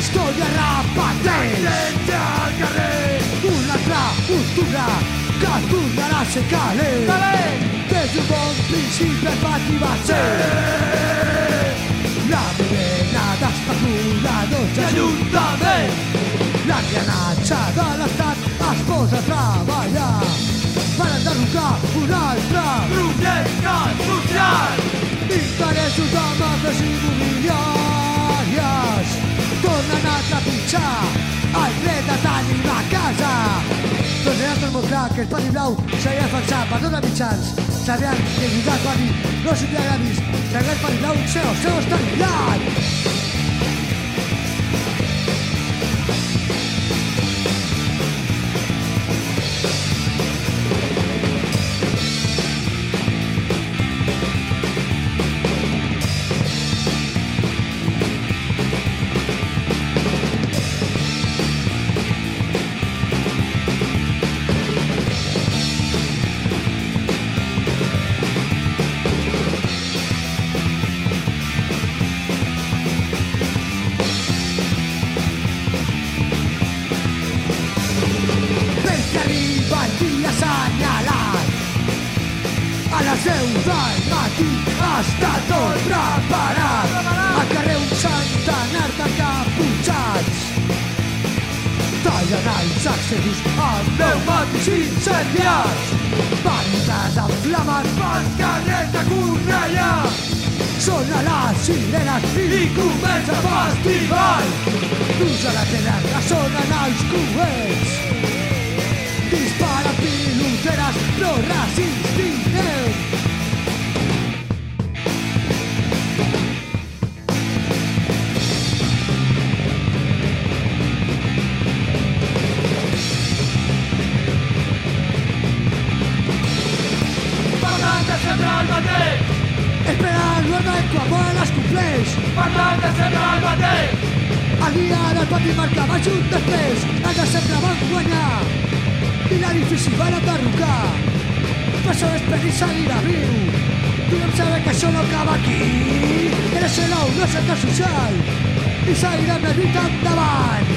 història repeteix al carrer. un altre octubre que tornarà a ser calent Calent. des d'un bon principi el pati va ser la milena d'especuladors I casa. Torneat tot molt clar que el pati blau s'havia defensat per donar mitjans. Sabien que el jugar pati no s'hi havia vist. Sabien el pati blau, seu, seu, estan llant. 10 del matí està tot preparat. Al carrer un centenar de caputxats. Tallen els accessos amb pneumàtics incendiats vanitats amb flames Pels carrers de Cornellà. Sona les sirenes i comença el festival. dus a la terra sonen els coets. Dispara piloteres no resistirem mateix. espera l'ordre i quan les compleix Parlant de sempre el mateix. el dia del pati marcava junt després el de sempre van guanyar i l'edifici van enderrocar per això després seguirà viu Tothom sabe que això no acaba aquí. El SLO no és centre social i seguirem la lluita endavant.